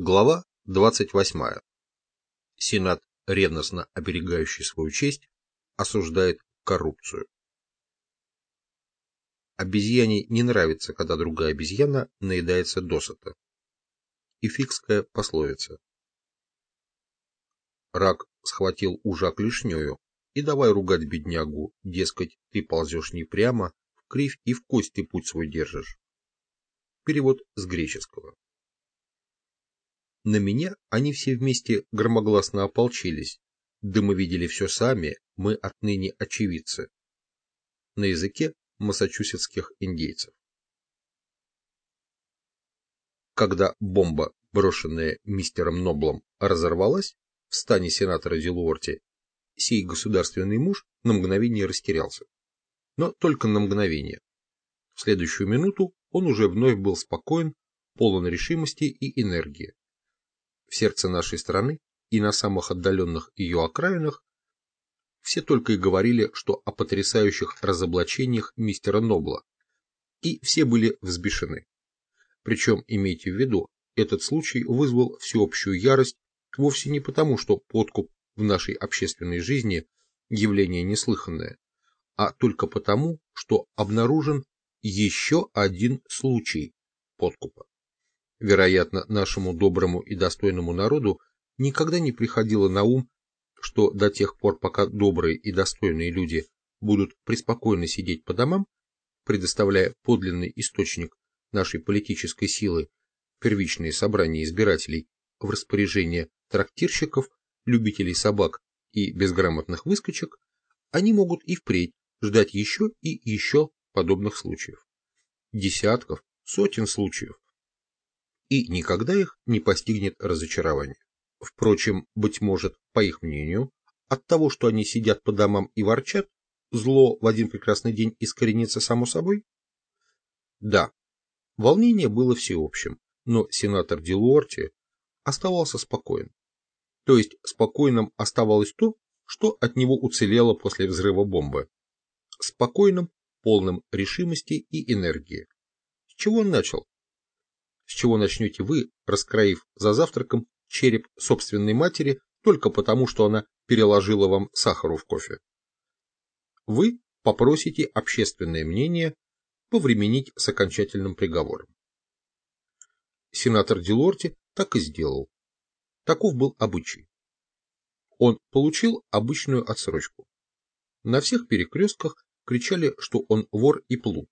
Глава 28. Сенат, ревностно оберегающий свою честь, осуждает коррупцию. Обезьяне не нравится, когда другая обезьяна наедается досыта. Ификская пословица. Рак схватил ужа клешнею и давай ругать беднягу, дескать, ты ползешь не прямо, в кривь и в кости путь свой держишь. Перевод с греческого. На меня они все вместе громогласно ополчились. Да мы видели все сами, мы отныне очевидцы. На языке массачусетских индейцев. Когда бомба, брошенная мистером Ноблом, разорвалась в стане сенатора Дилуорти, сей государственный муж на мгновение растерялся. Но только на мгновение. В следующую минуту он уже вновь был спокоен, полон решимости и энергии в сердце нашей страны и на самых отдаленных ее окраинах, все только и говорили, что о потрясающих разоблачениях мистера Нобла, и все были взбешены. Причем, имейте в виду, этот случай вызвал всеобщую ярость вовсе не потому, что подкуп в нашей общественной жизни явление неслыханное, а только потому, что обнаружен еще один случай подкупа. Вероятно, нашему доброму и достойному народу никогда не приходило на ум, что до тех пор, пока добрые и достойные люди будут преспокойно сидеть по домам, предоставляя подлинный источник нашей политической силы, первичные собрания избирателей, в распоряжение трактирщиков, любителей собак и безграмотных выскочек, они могут и впредь ждать еще и еще подобных случаев. Десятков, сотен случаев, и никогда их не постигнет разочарование. Впрочем, быть может, по их мнению, от того, что они сидят по домам и ворчат, зло в один прекрасный день искоренится само собой? Да, волнение было всеобщим, но сенатор Дилуорти оставался спокоен. То есть спокойным оставалось то, что от него уцелело после взрыва бомбы. Спокойным, полным решимости и энергии. С чего он начал? С чего начнете вы, раскроив за завтраком череп собственной матери только потому, что она переложила вам сахару в кофе. Вы попросите общественное мнение повременить с окончательным приговором. Сенатор Дилорти так и сделал. Таков был обычай. Он получил обычную отсрочку. На всех перекрестках кричали, что он вор и плут,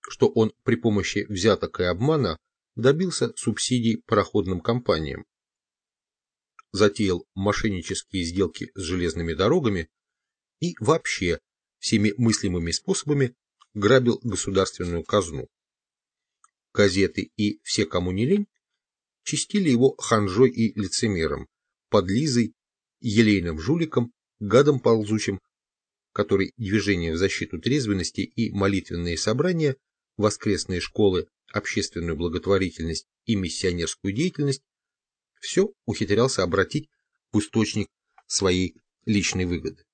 что он при помощи взяток и обмана добился субсидий пароходным компаниям, затеял мошеннические сделки с железными дорогами и вообще всеми мыслимыми способами грабил государственную казну. Газеты и все, кому не лень, чистили его ханжой и лицемером, подлизой, елейным жуликом, гадом ползучим, который движение в защиту трезвенности и молитвенные собрания, воскресные школы общественную благотворительность и миссионерскую деятельность, все ухитрялся обратить в источник своей личной выгоды.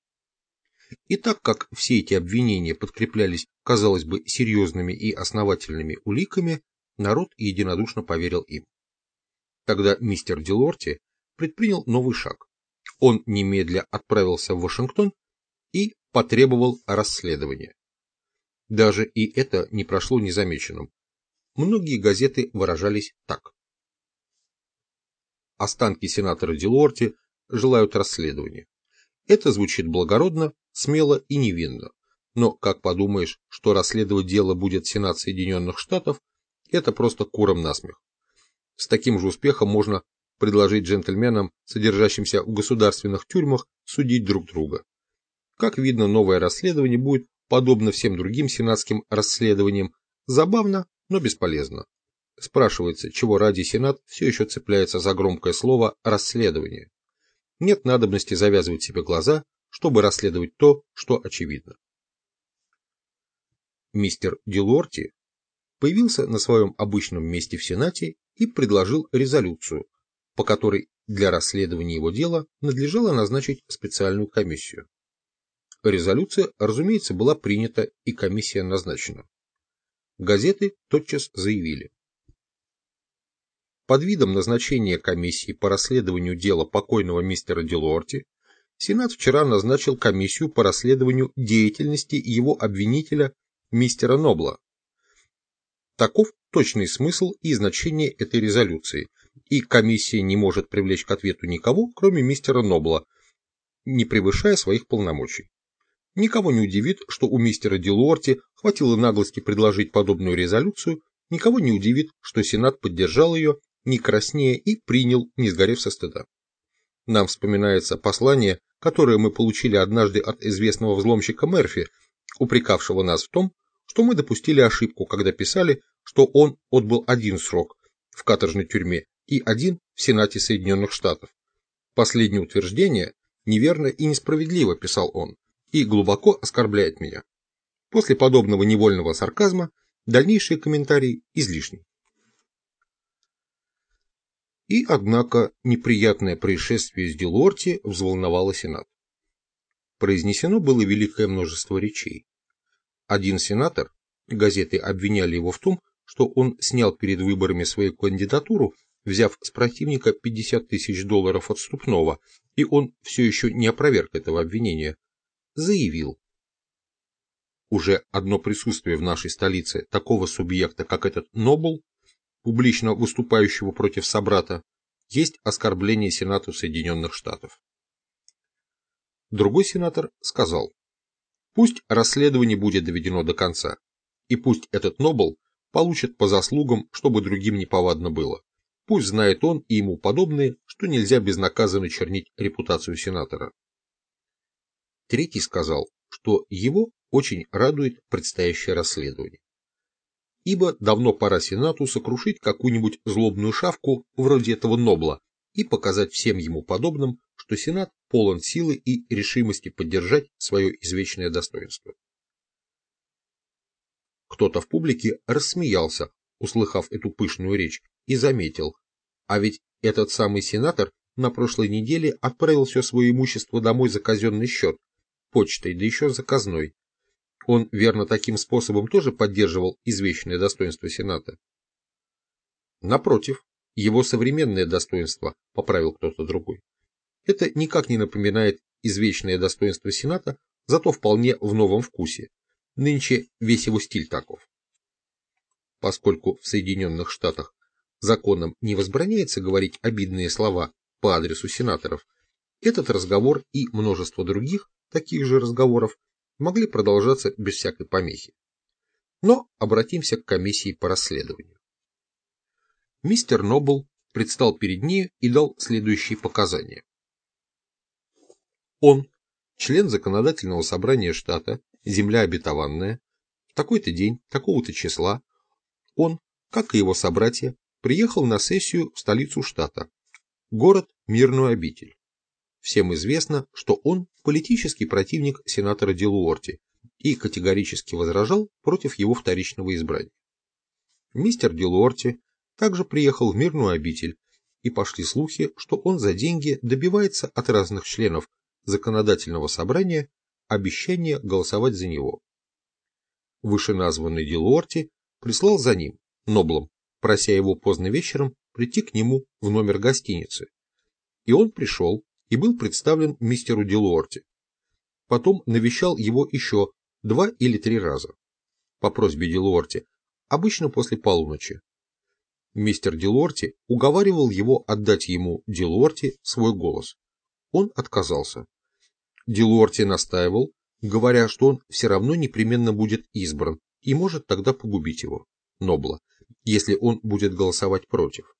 И так как все эти обвинения подкреплялись, казалось бы, серьезными и основательными уликами, народ единодушно поверил им. Тогда мистер Дилорти предпринял новый шаг. Он немедля отправился в Вашингтон и потребовал расследования. Даже и это не прошло незамеченным. Многие газеты выражались так. Останки сенатора Дилорти желают расследования. Это звучит благородно, смело и невинно. Но как подумаешь, что расследовать дело будет Сенат Соединенных Штатов, это просто куром насмех. С таким же успехом можно предложить джентльменам, содержащимся в государственных тюрьмах, судить друг друга. Как видно, новое расследование будет, подобно всем другим сенатским расследованиям, забавно, но бесполезно. Спрашивается, чего ради Сенат все еще цепляется за громкое слово «расследование». Нет надобности завязывать себе глаза, чтобы расследовать то, что очевидно. Мистер Дилорти появился на своем обычном месте в Сенате и предложил резолюцию, по которой для расследования его дела надлежало назначить специальную комиссию. Резолюция, разумеется, была принята и комиссия назначена. Газеты тотчас заявили. под видом назначения комиссии по расследованию дела покойного мистера Делуорти, Сенат вчера назначил комиссию по расследованию деятельности его обвинителя мистера Нобла. Таков точный смысл и значение этой резолюции, и комиссия не может привлечь к ответу никого, кроме мистера Нобла, не превышая своих полномочий. Никого не удивит, что у мистера Делуорти хватило наглости предложить подобную резолюцию, никого не удивит, что Сенат поддержал ее не краснее и принял, не сгорев со стыда. Нам вспоминается послание, которое мы получили однажды от известного взломщика Мерфи, упрекавшего нас в том, что мы допустили ошибку, когда писали, что он отбыл один срок в каторжной тюрьме и один в Сенате Соединенных Штатов. Последнее утверждение неверно и несправедливо, писал он, и глубоко оскорбляет меня. После подобного невольного сарказма дальнейшие комментарии излишни. И, однако, неприятное происшествие с Делорти взволновало Сенат. Произнесено было великое множество речей. Один сенатор, газеты обвиняли его в том, что он снял перед выборами свою кандидатуру, взяв с противника 50 тысяч долларов отступного, и он все еще не опроверг этого обвинения, заявил. Уже одно присутствие в нашей столице такого субъекта, как этот Нобл, публично выступающего против собрата, есть оскорбление Сенату Соединенных Штатов. Другой сенатор сказал, пусть расследование будет доведено до конца, и пусть этот Нобл получит по заслугам, чтобы другим не повадно было. Пусть знает он и ему подобные, что нельзя безнаказанно чернить репутацию сенатора. Третий сказал, что его очень радует предстоящее расследование ибо давно пора Сенату сокрушить какую-нибудь злобную шавку вроде этого Нобла и показать всем ему подобным, что Сенат полон силы и решимости поддержать свое извечное достоинство. Кто-то в публике рассмеялся, услыхав эту пышную речь, и заметил, а ведь этот самый сенатор на прошлой неделе отправил все свое имущество домой за казенный счет, почтой, да еще заказной, он, верно, таким способом тоже поддерживал извечное достоинство Сената. Напротив, его современное достоинство поправил кто-то другой. Это никак не напоминает извечное достоинство Сената, зато вполне в новом вкусе. Нынче весь его стиль таков. Поскольку в Соединенных Штатах законом не возбраняется говорить обидные слова по адресу сенаторов, этот разговор и множество других таких же разговоров могли продолжаться без всякой помехи. Но обратимся к комиссии по расследованию. Мистер Нобл предстал перед ней и дал следующие показания. Он, член законодательного собрания штата, земля обетованная, в такой-то день, такого-то числа, он, как и его собратья, приехал на сессию в столицу штата, город Мирную обитель. Всем известно, что он политический противник сенатора Делуорти и категорически возражал против его вторичного избрания. Мистер Делуорти также приехал в мирную обитель, и пошли слухи, что он за деньги добивается от разных членов законодательного собрания обещания голосовать за него. Вышеназванный Делуорти прислал за ним, Ноблом, прося его поздно вечером прийти к нему в номер гостиницы. И он пришел, и был представлен мистеру Делуорти. Потом навещал его еще два или три раза. По просьбе Делуорти, обычно после полуночи. Мистер Делуорти уговаривал его отдать ему Делуорти свой голос. Он отказался. Делуорти настаивал, говоря, что он все равно непременно будет избран и может тогда погубить его, Нобла, если он будет голосовать против.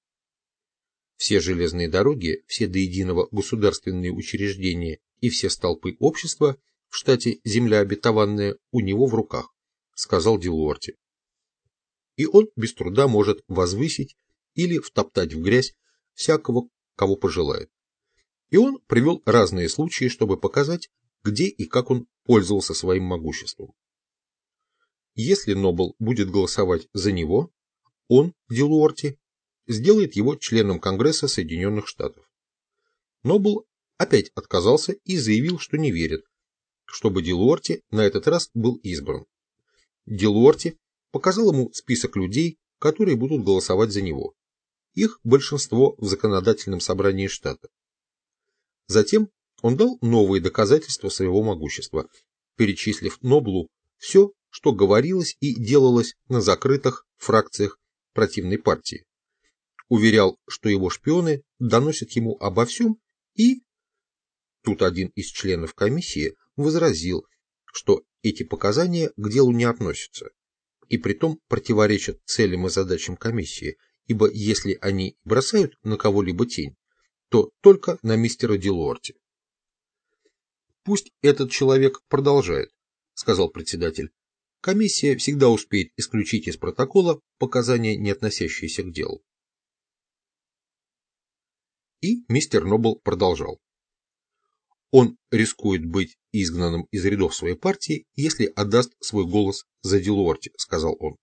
Все железные дороги, все до единого государственные учреждения и все столпы общества в штате «Земля обетованная» у него в руках, сказал Дилуорти. И он без труда может возвысить или втоптать в грязь всякого, кого пожелает. И он привел разные случаи, чтобы показать, где и как он пользовался своим могуществом. Если Нобл будет голосовать за него, он, Дилуорти, сделает его членом Конгресса Соединенных Штатов. Нобл опять отказался и заявил, что не верит, чтобы Дилуорти на этот раз был избран. Дилуорти показал ему список людей, которые будут голосовать за него. их большинство в законодательном собрании штата. Затем он дал новые доказательства своего могущества, перечислив Ноблу все, что говорилось и делалось на закрытых фракциях противной партии. Уверял, что его шпионы доносят ему обо всем и... Тут один из членов комиссии возразил, что эти показания к делу не относятся, и притом противоречат целям и задачам комиссии, ибо если они бросают на кого-либо тень, то только на мистера Дилуорти. «Пусть этот человек продолжает», — сказал председатель. «Комиссия всегда успеет исключить из протокола показания, не относящиеся к делу». И мистер Нобл продолжал. Он рискует быть изгнанным из рядов своей партии, если отдаст свой голос за Дилуорти, сказал он.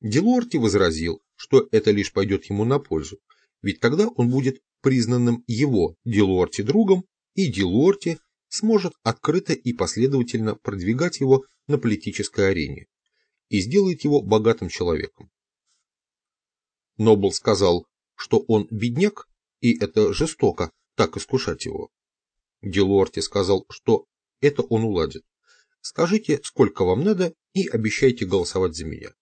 Дилуорти возразил, что это лишь пойдет ему на пользу, ведь тогда он будет признанным его Дилуорти другом, и Дилуорти сможет открыто и последовательно продвигать его на политической арене и сделает его богатым человеком. Нобл сказал, что он бедняк, и это жестоко так искушать его. Делуорти сказал, что это он уладит. Скажите, сколько вам надо, и обещайте голосовать за меня.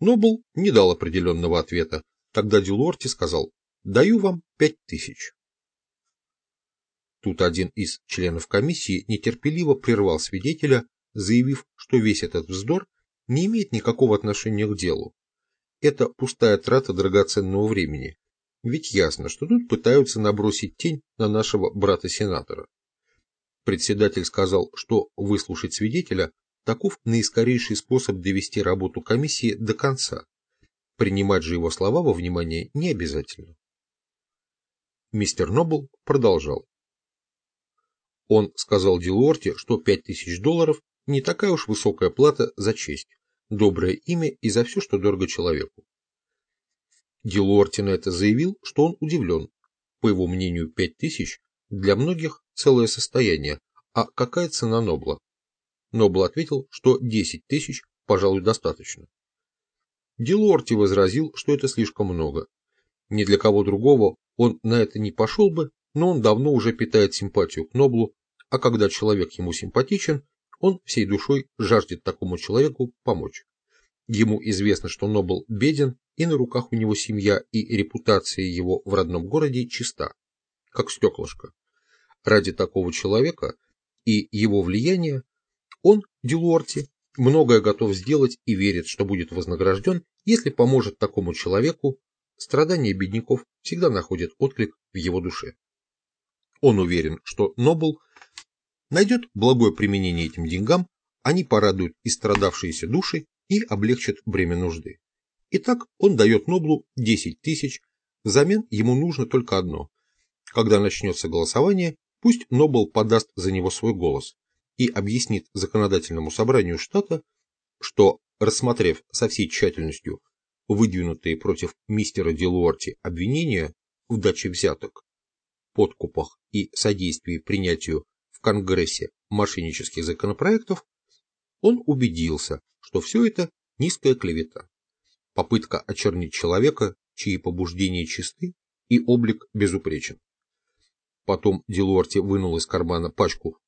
Нобл не дал определенного ответа. Тогда Дюлорти сказал, даю вам пять тысяч. Тут один из членов комиссии нетерпеливо прервал свидетеля, заявив, что весь этот вздор не имеет никакого отношения к делу. Это пустая трата драгоценного времени, ведь ясно, что тут пытаются набросить тень на нашего брата-сенатора. Председатель сказал, что выслушать свидетеля таков наискорейший способ довести работу комиссии до конца. Принимать же его слова во внимание не обязательно. Мистер Нобл продолжал. Он сказал Дилуорте, что 5000 долларов не такая уж высокая плата за честь, доброе имя и за все, что дорого человеку. Дилуорти на это заявил, что он удивлен. По его мнению, 5000 для многих целое состояние, а какая цена Нобла? Нобл ответил, что 10 тысяч, пожалуй, достаточно. Дилуорти возразил, что это слишком много. Ни для кого другого он на это не пошел бы, но он давно уже питает симпатию к Ноблу, а когда человек ему симпатичен, он всей душой жаждет такому человеку помочь. Ему известно, что Нобл беден, и на руках у него семья, и репутация его в родном городе чиста, как стеклышко. Ради такого человека и его влияния он, Дилуорти, многое готов сделать и верит, что будет вознагражден, если поможет такому человеку. Страдания бедняков всегда находят отклик в его душе. Он уверен, что Нобл найдет благое применение этим деньгам, они порадуют истрадавшиеся души и облегчат бремя нужды. Итак, он дает Ноблу 10 тысяч, взамен ему нужно только одно. Когда начнется голосование, пусть Нобл подаст за него свой голос и объяснит законодательному собранию штата, что, рассмотрев со всей тщательностью выдвинутые против мистера Делуорти обвинения в даче взяток, подкупах и содействии принятию в Конгрессе мошеннических законопроектов, он убедился, что все это низкая клевета, попытка очернить человека, чьи побуждения чисты и облик безупречен. Потом Делуорти вынул из кармана пачку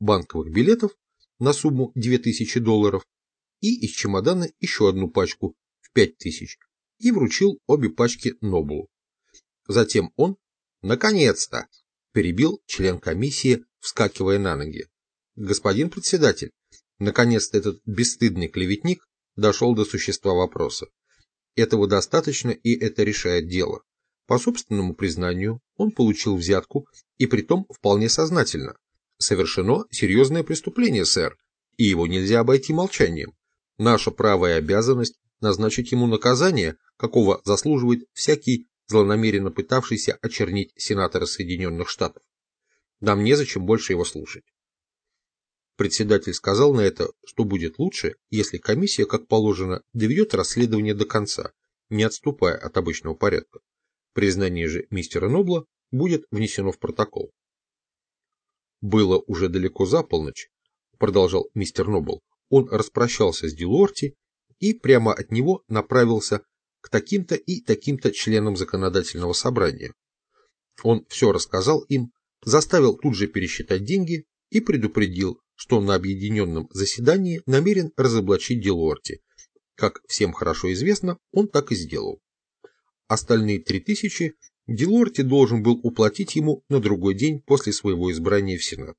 банковых билетов на сумму 2000 долларов и из чемодана еще одну пачку в 5000 и вручил обе пачки Ноблу. Затем он, наконец-то, перебил член комиссии, вскакивая на ноги. Господин председатель, Наконец-то этот бесстыдный клеветник дошел до существа вопроса. Этого достаточно, и это решает дело. По собственному признанию, он получил взятку, и притом вполне сознательно. Совершено серьезное преступление, сэр, и его нельзя обойти молчанием. Наша правая обязанность назначить ему наказание, какого заслуживает всякий злонамеренно пытавшийся очернить сенатора Соединенных Штатов. Нам незачем больше его слушать. Председатель сказал на это, что будет лучше, если комиссия, как положено, доведет расследование до конца, не отступая от обычного порядка. Признание же мистера Нобла будет внесено в протокол. Было уже далеко за полночь, продолжал мистер Нобл. Он распрощался с Дилорти и прямо от него направился к таким-то и таким-то членам законодательного собрания. Он все рассказал им, заставил тут же пересчитать деньги и предупредил, что на объединенном заседании намерен разоблачить Делуорти. Как всем хорошо известно, он так и сделал. Остальные три тысячи Делуорти должен был уплатить ему на другой день после своего избрания в Сенат.